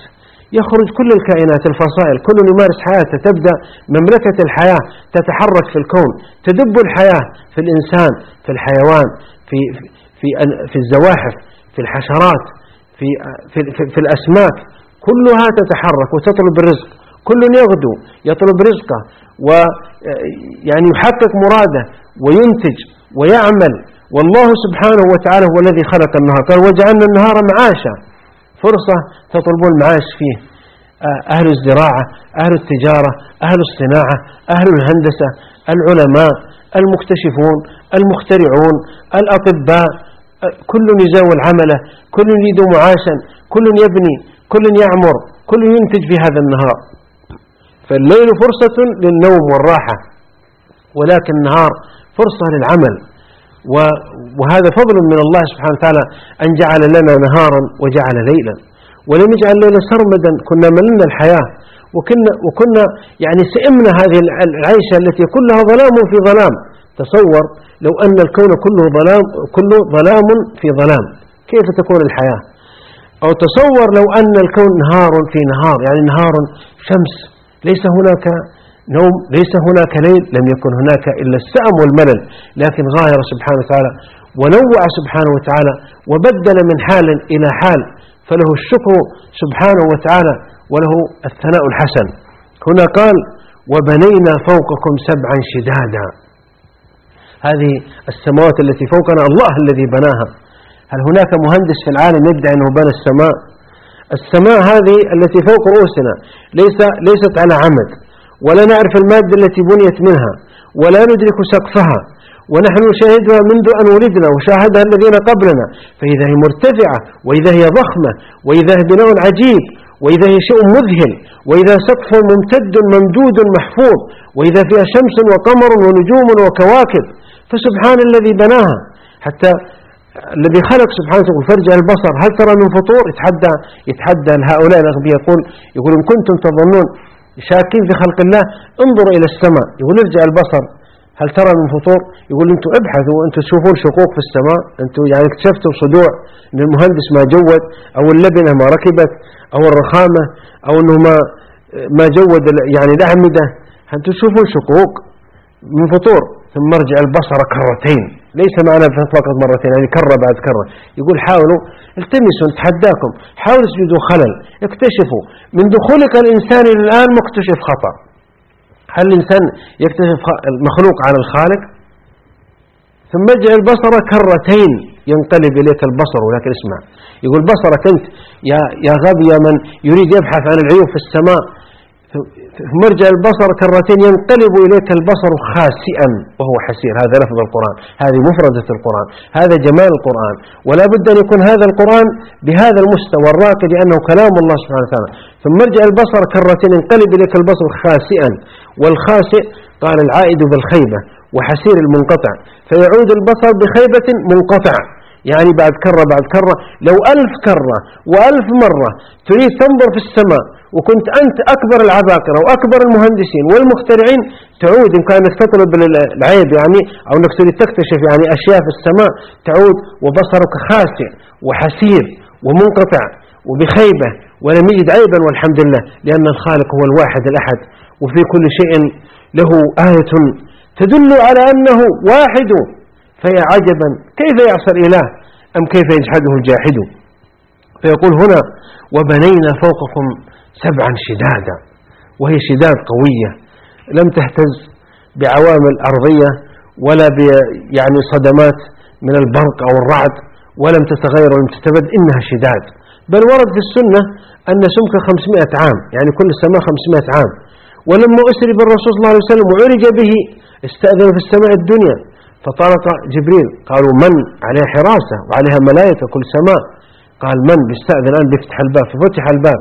يخرج كل الكائنات الفصائل كل يمارس حياته تبدأ مملكة الحياة تتحرك في الكون تدب الحياة في الإنسان في الحيوان في, في, في الزواحف في الحشرات في, في, في, في الأسماك. كلها تتحرك وتطلب الرزق. كل يغدو يطلب رزقه ويعني يحقق مراده وينتج ويعمل. والله سبحانه وتعالى هو الذي خلق النهار. قال وجعلنا النهار معاشا. فرصة تطلبون المعاش فيه. أهل الزراعة أهل التجارة أهل الصناعة أهل الهندسة العلماء المكتشفون المخترعون الأطباء. كل يزاول عمله كل يريد معاشا كل يبني كل يعمر كل ينتج في هذا النهار. فالليل فرصة للنوم والراحة ولكن النهار فرصة للعمل. وهذا فضل من الله سبحانه وتعالى أن جعل لنا نهارا وجعل ليلا. ولم يجعل ليلا سرمدا كنا ملنا الحياة. وكنا, وكنا يعني سئمنا هذه العيشة التي كلها ظلام في ظلام. تصور لو أن الكون كله ظلام, كله ظلام في ظلام. كيف تكون الحياة؟ أو تصور لو أن الكون نهار في نهار يعني نهار شمس. ليس هناك نوم ليس هناك ليل لم يكن هناك إلا السأم والملل. لكن غاير سبحانه وتعالى ونوع سبحانه وتعالى وبدل من حال إلى حال فله الشكر سبحانه وتعالى وله الثناء الحسن. هنا قال وبنينا فوقكم سبعا شدادا. هذه السماوات التي فوقنا الله الذي بناها. هل هناك مهندس في العالم يدعي أنه بنى السماء؟ السماء هذه التي فوق رؤوسنا ليس ليست على عمد. ولا نعرف المادة التي بنيت منها ولا ندرك سقفها ونحن نشاهدها منذ أن ولدنا وشاهدها الذين قبلنا فإذا هي مرتفعة وإذا هي ضخمة وإذا هي بناء عجيب وإذا هي شيء مذهل وإذا سقف ممتد ممدود محفوظ وإذا فيها شمس وقمر ونجوم وكواكب فسبحان الذي بناها. حتى الذي خلق سبحانه وتعالى فرجع البصر هل ترى من فطور؟ يتحدى يتحدى هؤلاء الأغبياء يقول يقول إن كنتم تظنون شاكين في خلق الله انظروا إلى السماء. يقول ارجع البصر. هل ترى من فطور؟ يقول أنتم ابحثوا أنتم تشوفون شقوق في السماء. أنتم يعني اكتشفتوا صدوع أن المهندس ما جود أو اللبنة ما ركبت أو الرخامة أو أنه ما ما جود يعني الأعمدة أنتم تشوفون شقوق من فطور؟ ثم ارجع البصر كرتين. ليس معنى فقط مرتين يعني كرة بعد كرة يقول حاولوا التمسوا نتحداكم حاولوا تجدوا خلل اكتشفوا. من دخولك الإنسان إلى الآن مكتشف خطأ. هل الإنسان يكتشف المخلوق على الخالق؟ ثم اجعل البصر كرتين ينقلب إليك البصر ولكن اسمع. يقول بصرك أنت يا, يا غبي يا من يريد يبحث عن العيوب في السماء. مرجع البصر كرتين ينقلب إليك البصر خاسئا وهو حسير. هذا لفظ القرآن هذه مفردة القرآن هذا جمال القرآن. ولا بد أن يكون هذا القرآن بهذا المستوى الراقي لأنه كلام الله سبحانه وتعالى. ثم مرجع البصر كرتين ينقلب إليك البصر خاسئا والخاسئ قال العائد بالخيبة وحسير المنقطع. فيعود البصر بخيبة منقطع يعني بعد كرة بعد كرة. لو ألف كرة وألف مرة تريد تنظر في السماء وكنت أنت أكبر العباقرة وأكبر المهندسين والمخترعين تعود إن كانت تطلب العيب يعني أو أنك تريد تكتشف يعني أشياء في السماء تعود وبصرك خاسئ وحسير ومنقطع وبخيبة ولم يجد عيبا والحمد لله لأن الخالق هو الواحد الأحد. وفي كل شيء له آية تدل على أنه واحد فيا عجبا. كيف يعصى الإله؟ أم كيف يجحده الجاحد؟ فيقول هنا وبنينا فوقكم سبعا شدادا. وهي شداد قوية. لم تهتز بعوامل أرضية ولا يعني صدمات من البرق أو الرعد ولم تتغير ولم تتبد إنها شداد. بل ورد في السنة أن سمك 500 عام يعني كل السماء 500 عام. ولما أسري بالرسول صلى الله عليه وسلم وعرج به استأذن في السماء الدنيا. فطرق جبريل. قالوا من؟ عليها حراسة وعليها ملائكة كل سماء. قال من؟ بيستأذن الآن بيفتح الباب. ففتح الباب.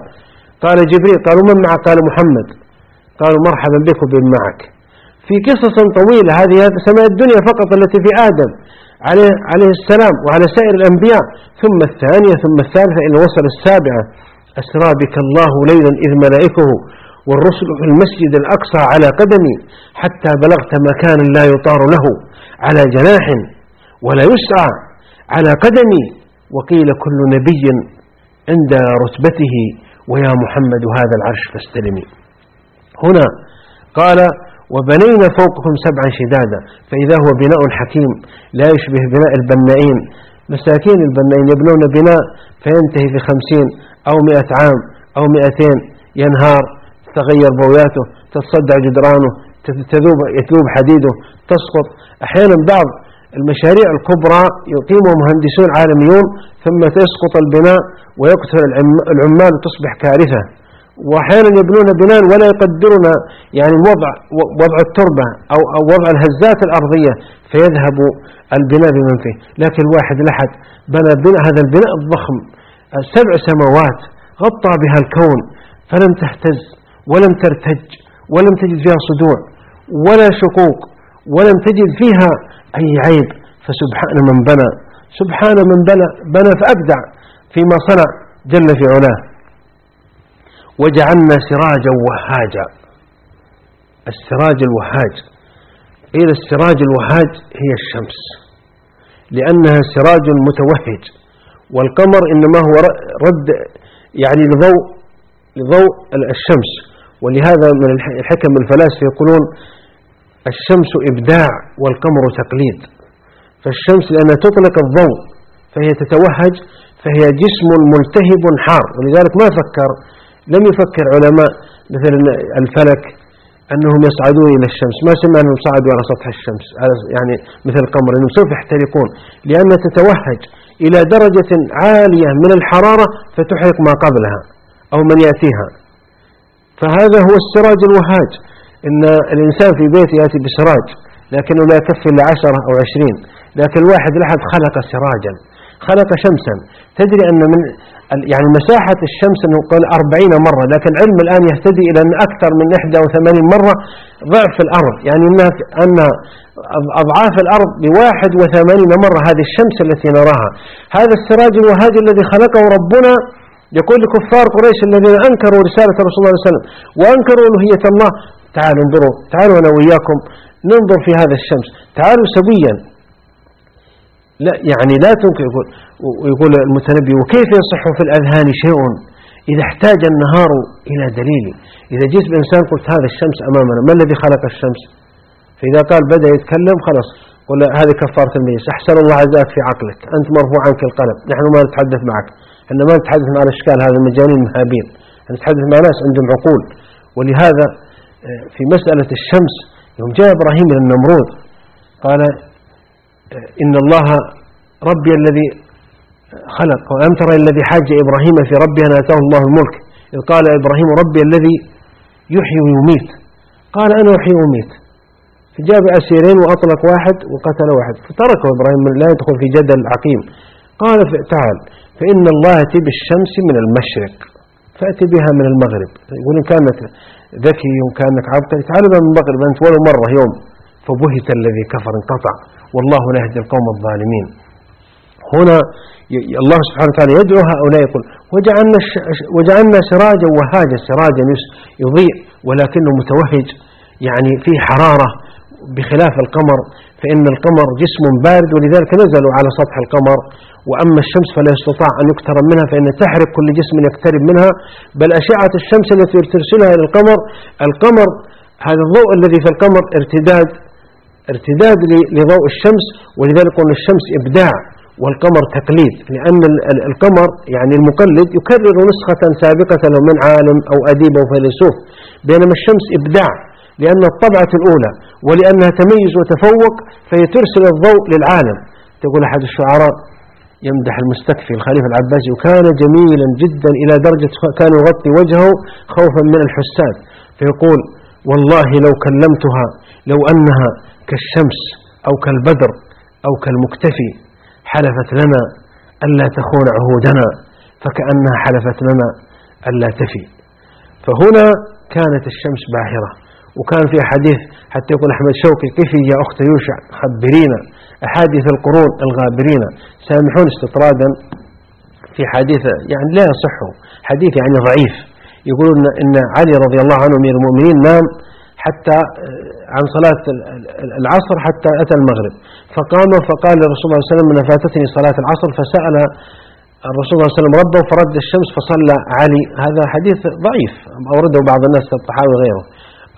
قال جبريل قالوا من معك؟ قال محمد. قالوا مرحبا بك وبن معك. في قصص طويلة هذه سماء الدنيا فقط التي في آدم عليه, عليه السلام وعلى سائر الأنبياء. ثم الثانية ثم الثالثة إلى وصل السابعة. أسرى بك الله ليلا إذ ملائكه والرسل في المسجد الأقصى على قدمي حتى بلغت مكانا لا يطار له على جناح ولا يسعى على قدمي وقيل كل نبي عند رتبته ويا محمد هذا العرش فاستلمي. هنا قال وبنينا فوقكم سبعا شدادا فإذا هو بناء حكيم لا يشبه بناء البنائين. مساكين البنائين يبنون بناء فينتهي في خمسين أو مئة عام أو مئتين ينهار تتغير بوياته تتصدع جدرانه تذوب يتذوب حديده تسقط. أحيانا بعض المشاريع الكبرى يقيمها مهندسون عالميون ثم تسقط البناء ويقتل العمال وتصبح كارثة. وأحيانا يبنون بناء ولا يقدرون يعني وضع وضع التربة أو, أو وضع الهزات الأرضية فيذهب البناء بمن فيه لكن الواحد لحد بنى بناء هذا البناء الضخم سبع سماوات غطى بها الكون فلم تهتز. ولم ترتج ولم تجد فيها صدوع ولا شقوق ولم تجد فيها أي عيب. فسبحان من بنى سبحان من بنى بنى فأبدع فيما صنع جل في علاه. وجعلنا سراجا وهاجا. السراج الوهاج. قيل السراج الوهاج هي الشمس. لأنها سراج متوهج. والقمر إنما هو رد يعني لضوء لضوء الشمس. ولهذا من الحكم الفلاسفة يقولون الشمس إبداع والقمر تقليد. فالشمس لأنها تطلق الضوء فهي تتوهج فهي جسم ملتهب حار. ولذلك ما فكر لم يفكر علماء مثل الفلك أنهم يصعدون إلى الشمس. ما سمع أنهم صعدوا على سطح الشمس يعني مثل القمر أنهم سوف يحترقون. لأنها تتوهج إلى درجة عالية من الحرارة فتحرق ما قبلها أو من يأتيها. فهذا هو السراج الوهاج إن الإنسان في بيته يأتي بسراج لكنه لا يكفي إلا عشرة أو عشرين لكن الواحد لحد خلق سراجا خلق شمسا. تدري أن من يعني مساحة الشمس أنه قال أربعين مرة لكن علم الآن يهتدي إلى أن أكثر من 81 مرة ضعف الأرض يعني أنها أن أضعاف الأرض بواحد وثمانين مرة هذه الشمس التي نراها. هذا السراج الوهادي الذي خلقه ربنا يقول لكفار قريش الذين أنكروا رسالة رسول الله صلى الله عليه وسلم وأنكروا ألوهية الله. تعالوا انظروا تعالوا أنا وإياكم ننظر في هذا الشمس. تعالوا سويا. لا يعني لا تنكر يقول, ويقول المتنبي وكيف يصح في الأذهان شيء إذا احتاج النهار إلى دليل؟ إذا جيت بإنسان قلت هذا الشمس أمامنا ما الذي خلق الشمس؟ فإذا قال بدأ يتكلم خلاص. قل هذه كفارة المجلس أحسن الله عزاك في عقلك. أنت مرفوع عنك القلم. نحن ما نتحدث معك. إحنا ما نتحدث مع الأشكال هذا المجانين المهابين نتحدث مع ناس عندهم عقول. ولهذا آه، في مسألة الشمس يوم جاء إبراهيم إلى النمرود قال آه، إن الله ربي الذي خلق وألم ترى الذي حاج إبراهيم في ربه أن آتاه الله الملك؟ إذ قال إبراهيم ربي الذي يحيي ويميت. قال أنا أحيي وأميت. فجاب أسيرين وأطلق واحد وقتل واحد. فتركه إبراهيم لا يدخل في جدل عقيم. قال تعال. فإن الله يأتي بالشمس من المشرق فأتي بها من المغرب. يقول إن كانك ذكي وكانك عبقري تعال من المغرب أنت ولو مرة يوم فبهت الذي كفر انقطع. والله لا يهدي القوم الظالمين. هنا الله سبحانه وتعالى يدعو هؤلاء يقول وجعلنا, وجعلنا سراجا وهاجا سراجا يضيء ولكنه متوهج يعني فيه حرارة بخلاف القمر فإن القمر جسم بارد ولذلك نزلوا على سطح القمر. وأما الشمس فلا يستطاع أن يقترب منها فإن تحرق كل جسم يقترب منها. بل أشعة الشمس التي ترسلها إلى القمر القمر هذا الضوء الذي في القمر ارتداد ارتداد لضوء الشمس. ولذلك قلنا الشمس إبداع والقمر تقليد لأن القمر يعني المقلد يكرر نسخة سابقة له من عالم أو أديب أو فيلسوف. بينما الشمس إبداع. لأن الطبعة الأولى ولأنها تميز وتفوق فهي ترسل الضوء للعالم. تقول أحد الشعراء يمدح المستكفي الخليفة العباسي وكان جميلا جدا إلى درجة كان يغطي وجهه خوفا من الحساد. فيقول والله لو كلمتها لو أنها كالشمس أو كالبدر أو كالمكتفي حلفت لنا ألا تخون عهودنا فكأنها حلفت لنا ألا تفي. فهنا كانت الشمس باهرة. وكان في حديث حتى يقول أحمد شوقي كيفي يا أخت يوشع؟ خبرينا. أحاديث القرون الغابرين سامحون استطرادا في حديث يعني لا يصح حديث يعني ضعيف. يقولون إن علي رضي الله عنه من المؤمنين نام حتى آه، عن صلاة العصر حتى أتى المغرب. فقام فقال للرسول صلى الله عليه وسلم أن فاتتني صلاة العصر. فسأل الرسول صلى الله عليه وسلم ربه فرد الشمس فصلى علي. هذا حديث ضعيف أورده بعض الناس الطحاوي وغيره.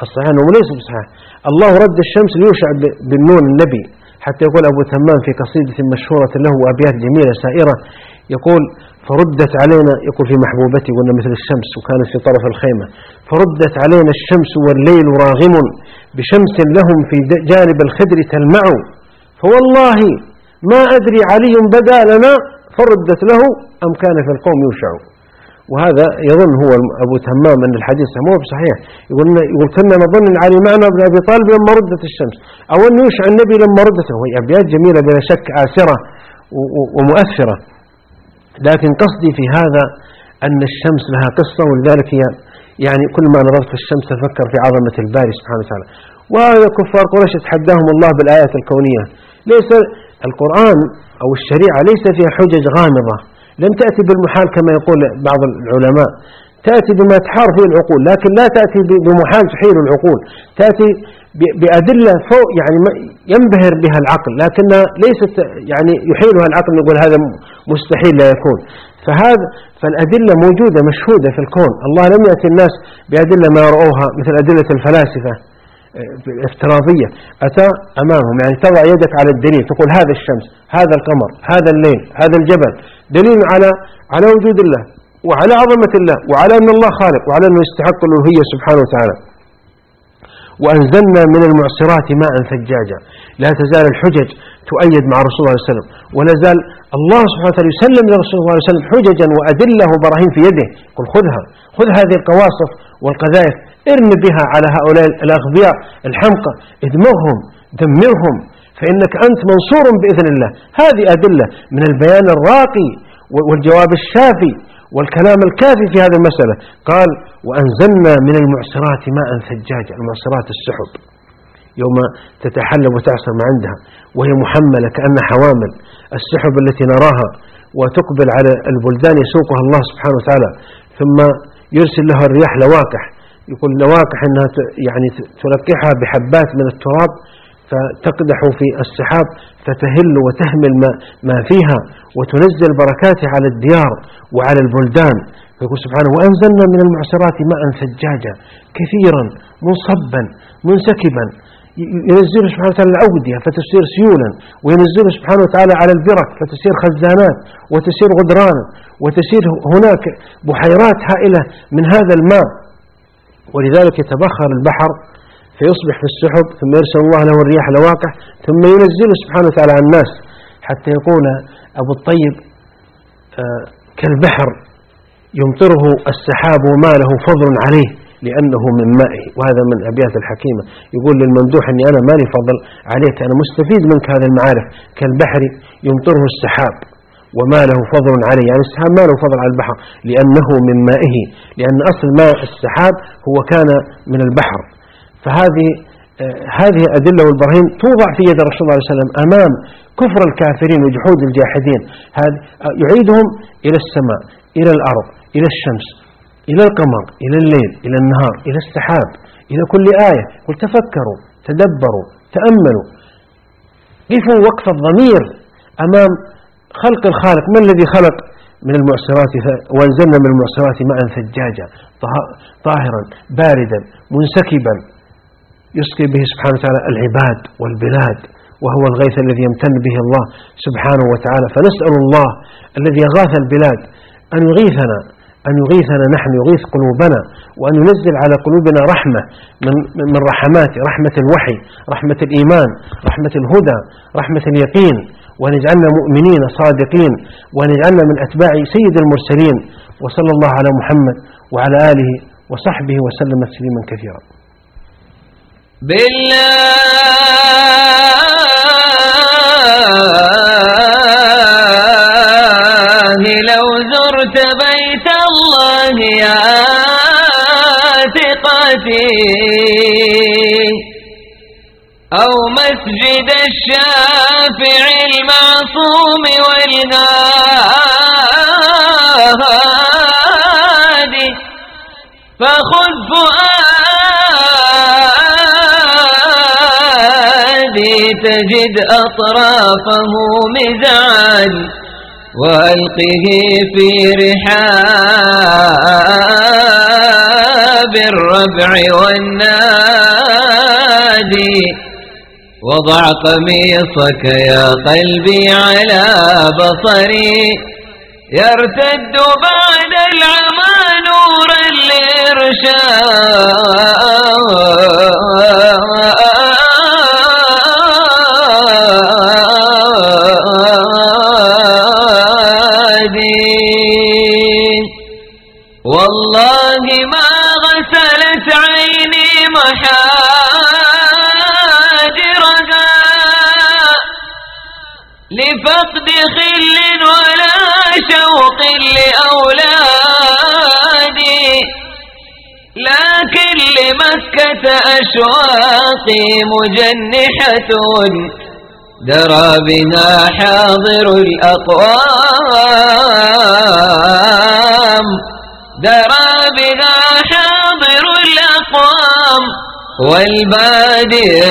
الصحيح أنه ليس بصحيح. الله رد الشمس ليوشع بالنون النبي حتى يقول أبو تمام في قصيدة مشهورة له وأبيات جميلة سائرة يقول فردت علينا يقول في محبوبتي قلنا مثل الشمس وكانت في طرف الخيمة. فردت علينا الشمس والليل راغم بشمس لهم في جانب الخدر تلمع. فوالله ما أدري علي بدا لنا فردت له أم كان في القوم يوشع. وهذا يظن هو أبو تمام أن الحديث مو بصحيح. يقول, يقول كنا نظن أن علي معنا بن أبي طالب لما ردت الشمس. أو أن يوشع النبي لما ردته وهي أبيات جميلة بلا شك آسرة ومؤثرة. لكن قصدي في هذا أن الشمس لها قصة ولذلك هي يعني كل ما نظرت الشمس تفكر في عظمة الباري سبحانه وتعالى. وهذا كفار قريش تحداهم الله بالآيات الكونية. ليس القرآن أو الشريعة ليس فيها حجج غامضة. لن تأتي بالمحال كما يقول بعض العلماء. تأتي بما تحار فيه العقول لكن لا تأتي بمحال تحيل العقول. تأتي بأدلة فوق يعني ينبهر بها العقل لكنها ليست يعني يحيلها العقل يقول هذا مستحيل لا يكون. فهذا فالأدلة موجودة مشهودة في الكون. الله لم يأتي الناس بأدلة ما رأوها مثل أدلة الفلاسفة افتراضية أتى أمامهم يعني تضع يدك على الدليل تقول هذا الشمس هذا القمر هذا الليل هذا الجبل. دليل على على وجود الله وعلى عظمة الله وعلى أن الله خالق وعلى أنه يستحق الألوهية سبحانه وتعالى. وأنزلنا من المعصرات ماء ثجاجا. لا تزال الحجج تؤيد مع رسول الله صلى الله عليه وسلم. ولا الله سبحانه وتعالى يسلم لرسول الله صلى الله عليه وسلم حججا وأدلة وبراهين في يده. قل خذها. خذ هذه القواصف والقذائف. ارم بها على هؤلاء الأغبياء الحمقى. ادمغهم دمرهم. فإنك أنت منصور بإذن الله. هذه أدلة من البيان الراقي والجواب الشافي والكلام الكافي في هذه المسألة. قال وأنزلنا من المعصرات ماء ثجاجا المعصرات السحب يوم تتحلب وتعصر ما عندها وهي محملة كأن حوامل. السحب التي نراها وتقبل على البلدان يسوقها الله سبحانه وتعالى. ثم يرسل لها الرياح لواكح يقول لواقح أنها يعني تلقحها بحبات من التراب فتقدح في السحاب فتهل وتهمل ما, فيها وتنزل بركاتها على الديار وعلى البلدان. فيقول سبحانه وأنزلنا من المعصرات ماء ثجاجا كثيرا منصبا منسكبا. ينزله سبحانه وتعالى الأودية فتصير سيولا. وينزله سبحانه وتعالى على البرك فتصير خزانات وتصير غدرانا وتصير هناك بحيرات هائلة من هذا الماء. ولذلك يتبخر البحر فيصبح في السحب ثم يرسل الله له الرياح لواقع ثم ينزله سبحانه وتعالى على الناس حتى يقول أبو الطيب آه كالبحر يمطره السحاب وما له فضل عليه لأنه من مائه وهذا من أبيات الحكيمة. يقول للممدوح أني أنا مالي فضل عليك أنا مستفيد منك هذه المعارف. كالبحر يمطره السحاب وما له فضل عليه يعني السحاب ما له فضل على البحر لأنه من مائه لأن أصل ماء السحاب هو كان من البحر. فهذه آه، هذه الأدلة والبراهين توضع في يد الرسول صلى الله عليه وسلم أمام كفر الكافرين وجحود الجاحدين. هذا آه، يعيدهم إلى السماء إلى الأرض إلى الشمس إلى القمر إلى الليل إلى النهار إلى السحاب إلى كل آية. قل تفكروا تدبروا تأملوا. قفوا وقف الضمير أمام خلق الخالق. من الذي خلق؟ من المعصرات وأنزلنا من المعصرات ماء ثجاجا طاهرا باردا منسكبا. يسقي به سبحانه وتعالى العباد والبلاد وهو الغيث الذي يمتن به الله سبحانه وتعالى. فنسأل الله الذي أغاث البلاد أن يغيثنا أن يغيثنا نحن يغيث قلوبنا وأن ينزل على قلوبنا رحمة من, من رحمات رحمة الوحي رحمة الإيمان رحمة الهدى رحمة اليقين. وأن يجعلنا مؤمنين صادقين وأن يجعلنا من أتباع سيد المرسلين. وصلى الله على محمد وعلى آله وصحبه وسلم تسليما كثيرا. بالله لو زرت بيت الله يا ثقتي أو مسجد الشافع المعصوم والهادي فخذ فؤادي تجد أطرافه مزعاج وألقه في رحاب الربع والنادي وضع قميصك يا قلبي على بصري يرتد بعد العمى نورا لإرشاد مكة أشواقي مجنحة درى بنا حاضر الأقوام. درى بنا حاضر الأقوام. والبادئ